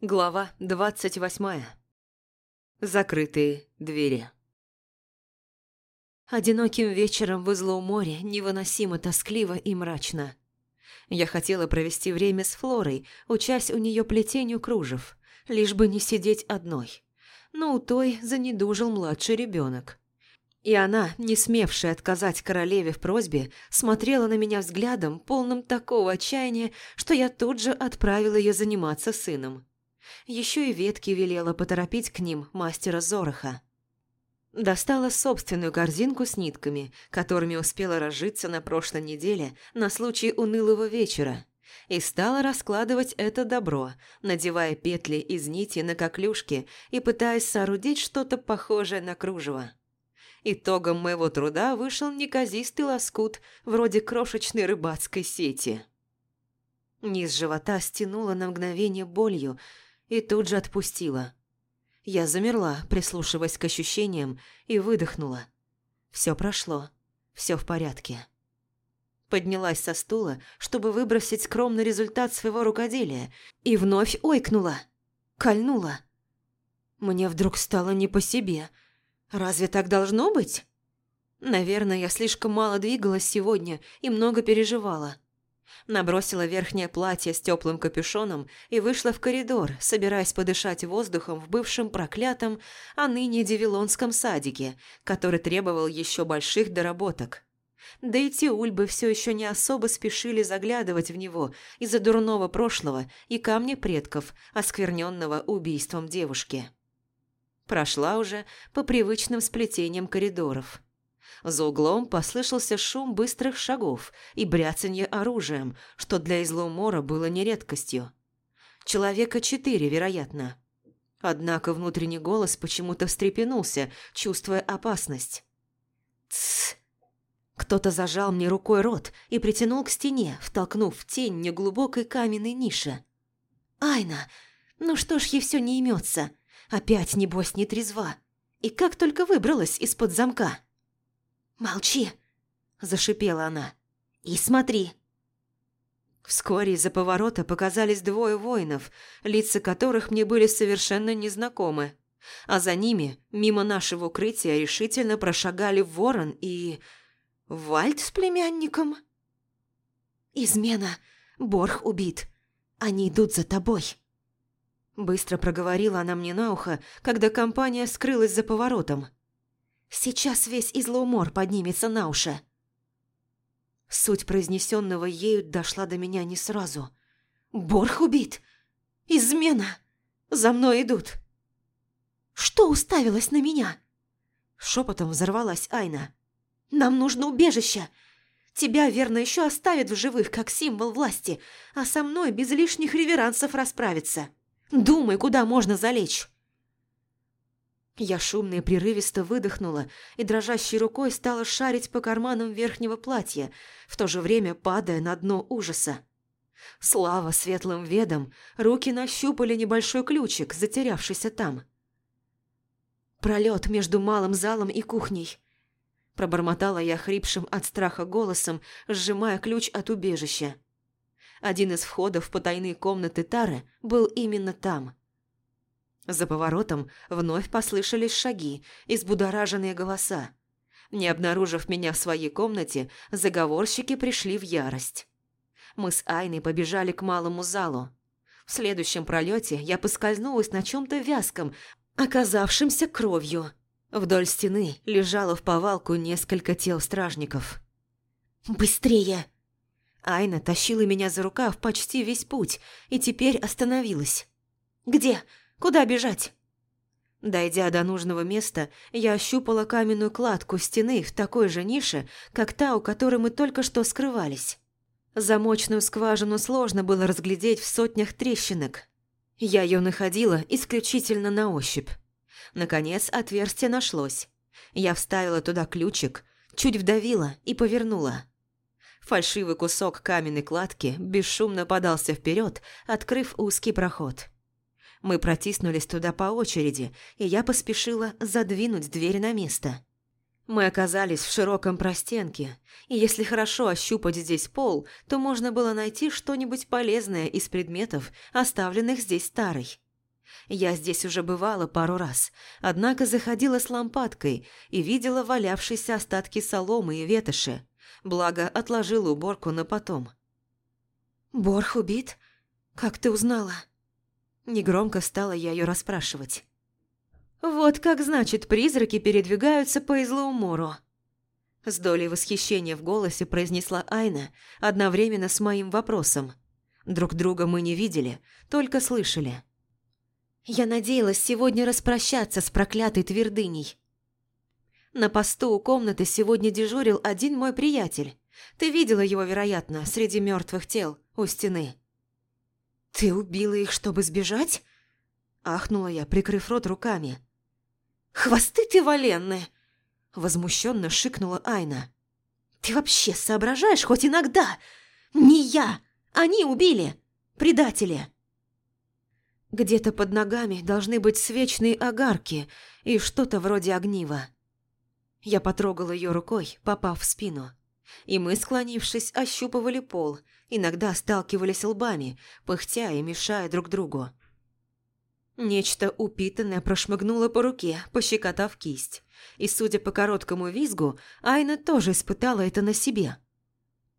Глава двадцать восьмая. Закрытые двери. Одиноким вечером в излом море невыносимо тоскливо и мрачно. Я хотела провести время с Флорой, учась у нее плетению кружев, лишь бы не сидеть одной. Но у той занедужил младший ребенок. И она, не смевшая отказать королеве в просьбе, смотрела на меня взглядом, полным такого отчаяния, что я тут же отправила ее заниматься сыном. Еще и ветки велела поторопить к ним мастера Зороха. Достала собственную корзинку с нитками, которыми успела разжиться на прошлой неделе на случай унылого вечера, и стала раскладывать это добро, надевая петли из нити на коклюшки и пытаясь соорудить что-то похожее на кружево. Итогом моего труда вышел неказистый лоскут, вроде крошечной рыбацкой сети. Низ живота стянуло на мгновение болью и тут же отпустила. Я замерла, прислушиваясь к ощущениям, и выдохнула. Все прошло, все в порядке. Поднялась со стула, чтобы выбросить скромный результат своего рукоделия, и вновь ойкнула, кольнула. Мне вдруг стало не по себе. Разве так должно быть? Наверное, я слишком мало двигалась сегодня и много переживала. Набросила верхнее платье с теплым капюшоном и вышла в коридор, собираясь подышать воздухом в бывшем проклятом, а ныне Девилонском садике, который требовал еще больших доработок. Да и те ульбы все еще не особо спешили заглядывать в него из-за дурного прошлого и камня предков, оскверненного убийством девушки. Прошла уже по привычным сплетениям коридоров. За углом послышался шум быстрых шагов и бряцанье оружием, что для излоумора было не редкостью. Человека четыре, вероятно. Однако внутренний голос почему-то встрепенулся, чувствуя опасность. «Тссс!» Кто-то зажал мне рукой рот и притянул к стене, втолкнув в тень неглубокой каменной ниши. «Айна, ну что ж ей все не имется? Опять, небось, не трезва. И как только выбралась из-под замка!» «Молчи!» – зашипела она. «И смотри!» Вскоре из-за поворота показались двое воинов, лица которых мне были совершенно незнакомы. А за ними, мимо нашего укрытия, решительно прошагали Ворон и... Вальд с племянником? «Измена! Борх убит! Они идут за тобой!» Быстро проговорила она мне на ухо, когда компания скрылась за поворотом. Сейчас весь излоумор поднимется на уши. Суть произнесенного ею дошла до меня не сразу. Борх убит! Измена! За мной идут! Что уставилась на меня? Шепотом взорвалась Айна. Нам нужно убежище! Тебя, верно, еще оставят в живых, как символ власти, а со мной без лишних реверансов расправиться. Думай, куда можно залечь. Я шумно и прерывисто выдохнула и дрожащей рукой стала шарить по карманам верхнего платья, в то же время падая на дно ужаса. Слава светлым ведам, руки нащупали небольшой ключик, затерявшийся там. Пролет между малым залом и кухней. Пробормотала я хрипшим от страха голосом, сжимая ключ от убежища. Один из входов в потайные комнаты Тары был именно там – за поворотом вновь послышались шаги и взбудораженные голоса. Не обнаружив меня в своей комнате, заговорщики пришли в ярость. Мы с Айной побежали к малому залу. В следующем пролете я поскользнулась на чем-то вязком, оказавшемся кровью. Вдоль стены лежало в повалку несколько тел стражников. «Быстрее!» Айна тащила меня за рукав почти весь путь и теперь остановилась. «Где? Куда бежать?» Дойдя до нужного места, я ощупала каменную кладку стены в такой же нише, как та, у которой мы только что скрывались. Замочную скважину сложно было разглядеть в сотнях трещинок. Я ее находила исключительно на ощупь. Наконец отверстие нашлось. Я вставила туда ключик, чуть вдавила и повернула. Фальшивый кусок каменной кладки бесшумно подался вперед, открыв узкий проход. Мы протиснулись туда по очереди, и я поспешила задвинуть дверь на место. Мы оказались в широком простенке, и если хорошо ощупать здесь пол, то можно было найти что-нибудь полезное из предметов, оставленных здесь старой. Я здесь уже бывала пару раз, однако заходила с лампадкой и видела валявшиеся остатки соломы и ветоши, благо отложила уборку на потом. «Борх убит? Как ты узнала?» Негромко стала я ее расспрашивать. «Вот как значит призраки передвигаются по Излаумору!» С долей восхищения в голосе произнесла Айна одновременно с моим вопросом. Друг друга мы не видели, только слышали. Я надеялась сегодня распрощаться с проклятой твердыней. На посту у комнаты сегодня дежурил один мой приятель. Ты видела его, вероятно, среди мертвых тел у стены. «Ты убила их, чтобы сбежать?» Ахнула я, прикрыв рот руками. «Хвосты ты валенные!» Возмущенно шикнула Айна. «Ты вообще соображаешь хоть иногда? Не я! Они убили! Предатели!» Где-то под ногами должны быть свечные огарки и что-то вроде огнива. Я потрогала ее рукой, попав в спину. И мы, склонившись, ощупывали пол, иногда сталкивались лбами, пыхтя и мешая друг другу. Нечто упитанное прошмыгнуло по руке, пощекотав кисть. И, судя по короткому визгу, Айна тоже испытала это на себе.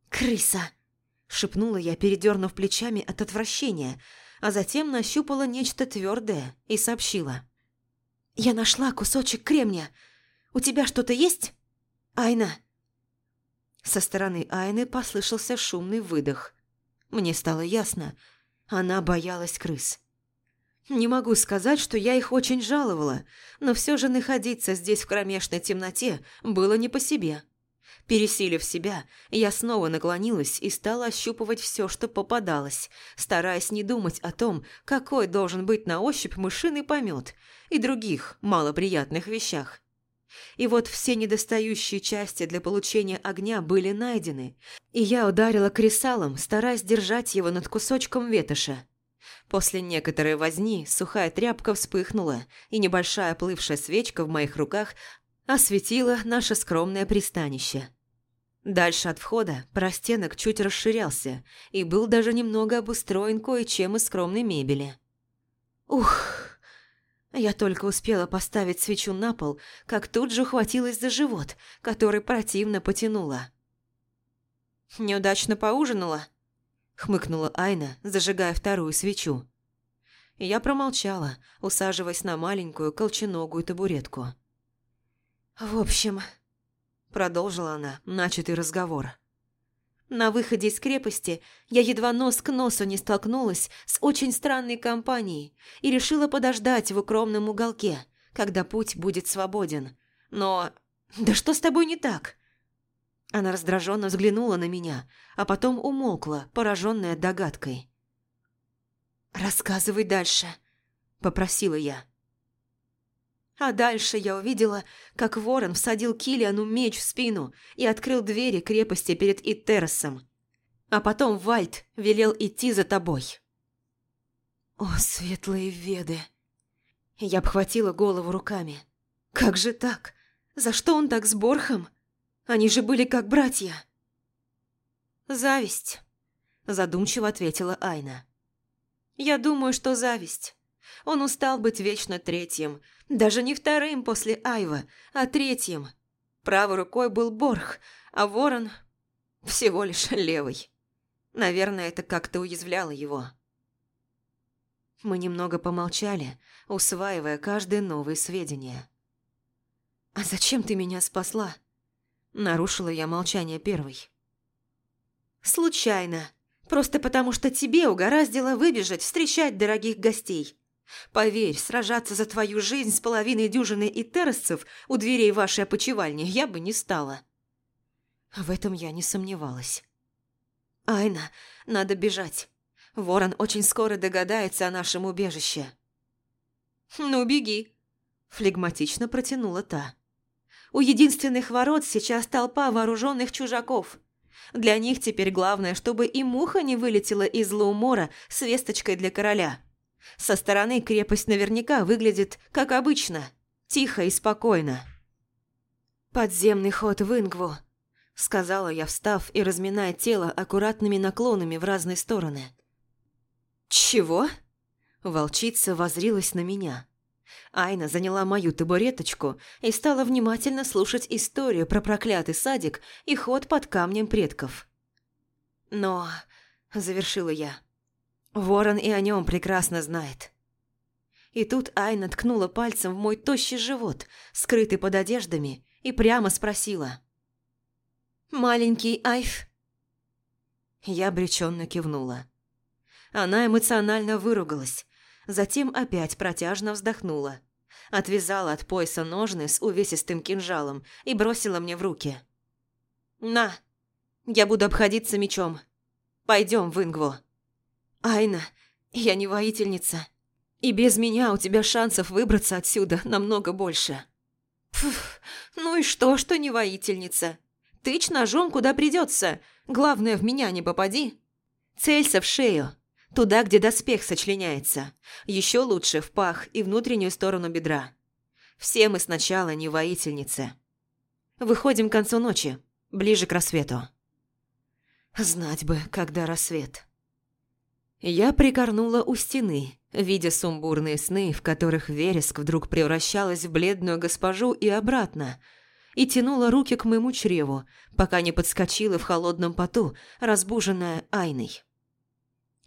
«Крыса!» – шепнула я, передернув плечами от отвращения – а затем нащупала нечто твердое и сообщила. «Я нашла кусочек кремня. У тебя что-то есть? Айна?» Со стороны Айны послышался шумный выдох. Мне стало ясно, она боялась крыс. Не могу сказать, что я их очень жаловала, но все же находиться здесь в кромешной темноте было не по себе. Пересилив себя, я снова наклонилась и стала ощупывать все, что попадалось, стараясь не думать о том, какой должен быть на ощупь мышиный помет и других малоприятных вещах. И вот все недостающие части для получения огня были найдены, и я ударила кресалом, стараясь держать его над кусочком ветоша. После некоторой возни сухая тряпка вспыхнула, и небольшая плывшая свечка в моих руках осветила наше скромное пристанище. Дальше от входа простенок чуть расширялся и был даже немного обустроен кое-чем из скромной мебели. Ух! Я только успела поставить свечу на пол, как тут же ухватилась за живот, который противно потянула. «Неудачно поужинала?» – хмыкнула Айна, зажигая вторую свечу. Я промолчала, усаживаясь на маленькую колченогую табуретку. «В общем...» Продолжила она начатый разговор. На выходе из крепости я едва нос к носу не столкнулась с очень странной компанией и решила подождать в укромном уголке, когда путь будет свободен. Но... Да что с тобой не так? Она раздраженно взглянула на меня, а потом умолкла, пораженная догадкой. «Рассказывай дальше», – попросила я. А дальше я увидела, как ворон всадил Килиану меч в спину и открыл двери крепости перед Итеросом. А потом Вальд велел идти за тобой. О, светлые веды! Я обхватила голову руками. Как же так? За что он так с Борхом? Они же были как братья. Зависть, задумчиво ответила Айна. Я думаю, что зависть. Он устал быть вечно третьим, даже не вторым после Айва, а третьим. Правой рукой был Борх, а Ворон всего лишь левый. Наверное, это как-то уязвляло его. Мы немного помолчали, усваивая каждое новое сведение. «А зачем ты меня спасла?» Нарушила я молчание первой. «Случайно. Просто потому, что тебе угораздило выбежать встречать дорогих гостей. Поверь, сражаться за твою жизнь с половиной дюжины и террасцев у дверей вашей опочивальни я бы не стала. В этом я не сомневалась. Айна, надо бежать. Ворон очень скоро догадается о нашем убежище. Ну, беги, флегматично протянула та. У единственных ворот сейчас толпа вооруженных чужаков. Для них теперь главное, чтобы и муха не вылетела из Лаумора с весточкой для короля. Со стороны крепость наверняка выглядит, как обычно, тихо и спокойно. «Подземный ход в Ингву», — сказала я, встав и разминая тело аккуратными наклонами в разные стороны. «Чего?» Волчица возрилась на меня. Айна заняла мою табуреточку и стала внимательно слушать историю про проклятый садик и ход под камнем предков. «Но...» – завершила я. «Ворон и о нем прекрасно знает». И тут Айна ткнула пальцем в мой тощий живот, скрытый под одеждами, и прямо спросила. «Маленький Айф?» Я обреченно кивнула. Она эмоционально выругалась, затем опять протяжно вздохнула. Отвязала от пояса ножны с увесистым кинжалом и бросила мне в руки. «На, я буду обходиться мечом. Пойдем в Ингву». «Айна, я не воительница. И без меня у тебя шансов выбраться отсюда намного больше». «Фух, ну и что, что не воительница? Тычь ножом куда придется. Главное, в меня не попади. Целься в шею, Туда, где доспех сочленяется. Еще лучше в пах и внутреннюю сторону бедра. Все мы сначала не воительницы. Выходим к концу ночи, ближе к рассвету. Знать бы, когда рассвет. Я прикорнула у стены, видя сумбурные сны, в которых вереск вдруг превращалась в бледную госпожу и обратно, и тянула руки к моему чреву, пока не подскочила в холодном поту, разбуженная Айной.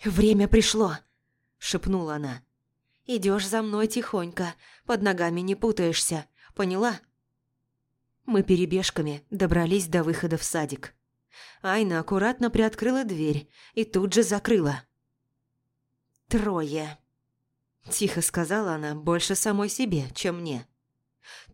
«Время пришло», – шепнула она. «Идешь за мной тихонько, под ногами не путаешься, поняла?» Мы перебежками добрались до выхода в садик. Айна аккуратно приоткрыла дверь и тут же закрыла. «Трое», – тихо сказала она больше самой себе, чем мне.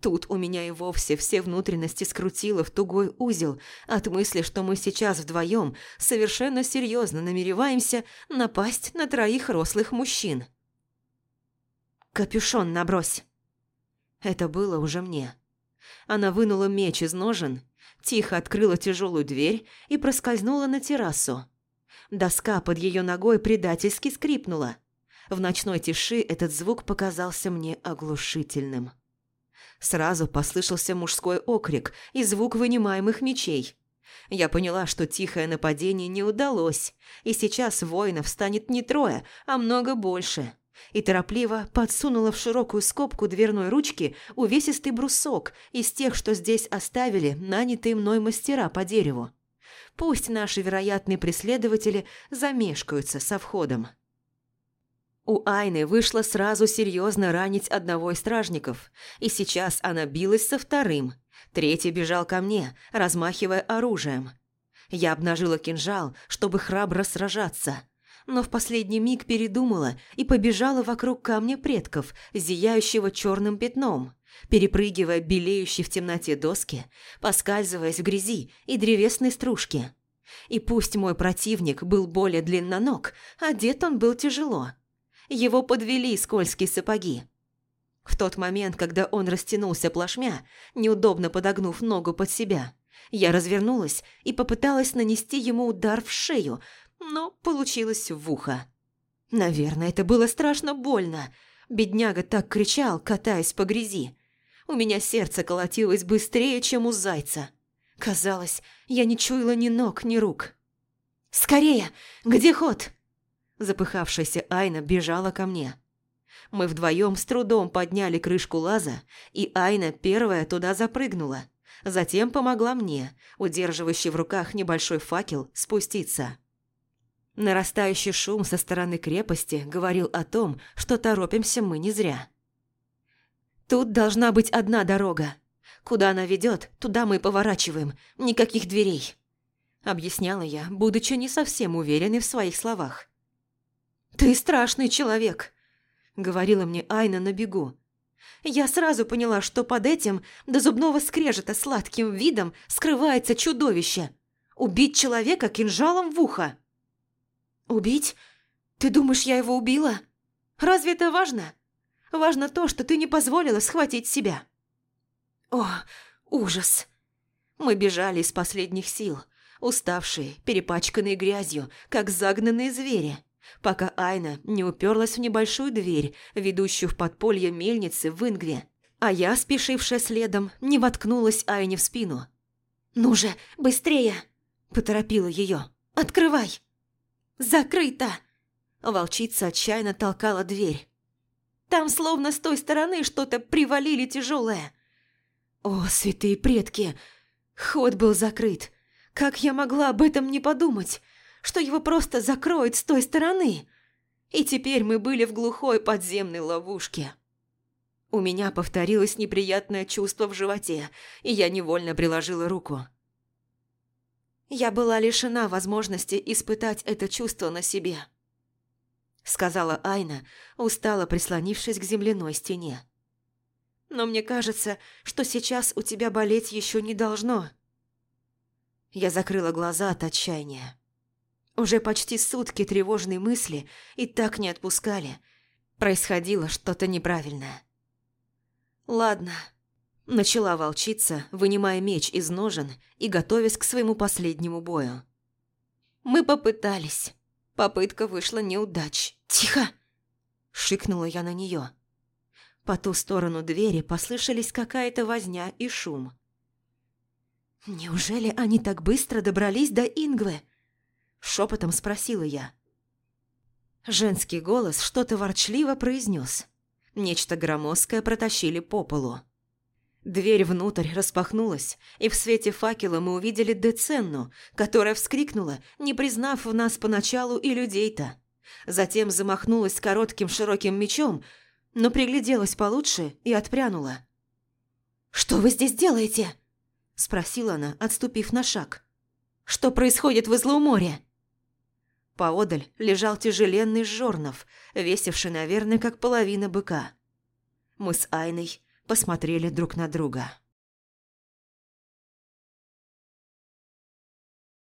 Тут у меня и вовсе все внутренности скрутило в тугой узел от мысли, что мы сейчас вдвоем совершенно серьезно намереваемся напасть на троих рослых мужчин. «Капюшон набрось!» Это было уже мне. Она вынула меч из ножен, тихо открыла тяжелую дверь и проскользнула на террасу. Доска под ее ногой предательски скрипнула. В ночной тиши этот звук показался мне оглушительным. Сразу послышался мужской окрик и звук вынимаемых мечей. Я поняла, что тихое нападение не удалось, и сейчас воинов станет не трое, а много больше. И торопливо подсунула в широкую скобку дверной ручки увесистый брусок из тех, что здесь оставили нанятые мной мастера по дереву. Пусть наши вероятные преследователи замешкаются со входом. У Айны вышло сразу серьезно ранить одного из стражников, и сейчас она билась со вторым. Третий бежал ко мне, размахивая оружием. Я обнажила кинжал, чтобы храбро сражаться, но в последний миг передумала и побежала вокруг камня предков, зияющего черным пятном, перепрыгивая белеющие в темноте доски, поскальзываясь в грязи и древесной стружке. И пусть мой противник был более длинноног, одет он был тяжело – его подвели скользкие сапоги. В тот момент, когда он растянулся плашмя, неудобно подогнув ногу под себя, я развернулась и попыталась нанести ему удар в шею, но получилось в ухо. Наверное, это было страшно больно. Бедняга так кричал, катаясь по грязи. У меня сердце колотилось быстрее, чем у зайца. Казалось, я не чуяла ни ног, ни рук. «Скорее! Где ход?» Запыхавшаяся Айна бежала ко мне. Мы вдвоем с трудом подняли крышку лаза, и Айна первая туда запрыгнула. Затем помогла мне, удерживающий в руках небольшой факел, спуститься. Нарастающий шум со стороны крепости говорил о том, что торопимся мы не зря. «Тут должна быть одна дорога. Куда она ведет, туда мы поворачиваем. Никаких дверей», – объясняла я, будучи не совсем уверенной в своих словах. «Ты страшный человек», — говорила мне Айна на бегу. Я сразу поняла, что под этим до зубного скрежета сладким видом скрывается чудовище. Убить человека кинжалом в ухо. «Убить? Ты думаешь, я его убила? Разве это важно? Важно то, что ты не позволила схватить себя». О, ужас! Мы бежали из последних сил, уставшие, перепачканные грязью, как загнанные звери пока Айна не уперлась в небольшую дверь, ведущую в подполье мельницы в Ингве, а я, спешившая следом, не воткнулась Айне в спину. «Ну же, быстрее!» – поторопила ее. «Открывай!» «Закрыто!» – Волчица отчаянно толкала дверь. Там словно с той стороны что-то привалили тяжелое. О, святые предки! Ход был закрыт. Как я могла об этом не подумать? Что его просто закроют с той стороны? И теперь мы были в глухой подземной ловушке. У меня повторилось неприятное чувство в животе, и я невольно приложила руку. Я была лишена возможности испытать это чувство на себе. Сказала Айна, устало прислонившись к земляной стене. Но мне кажется, что сейчас у тебя болеть еще не должно. Я закрыла глаза от отчаяния. Уже почти сутки тревожные мысли и так не отпускали. Происходило что-то неправильное. «Ладно», – начала волчица, вынимая меч из ножен и готовясь к своему последнему бою. «Мы попытались. Попытка вышла неудач. Тихо!» – шикнула я на нее. По ту сторону двери послышались какая-то возня и шум. «Неужели они так быстро добрались до Ингвы?» – шепотом спросила я. Женский голос что-то ворчливо произнес. Нечто громоздкое протащили по полу. Дверь внутрь распахнулась, и в свете факела мы увидели Деценну, которая вскрикнула, не признав в нас поначалу и людей-то. Затем замахнулась коротким широким мечом, но пригляделась получше и отпрянула. «Что вы здесь делаете?» – спросила она, отступив на шаг. «Что происходит в Излоуморе?» Поодаль лежал тяжеленный жорнов, весивший, наверное, как половина быка. Мы с Айной посмотрели друг на друга.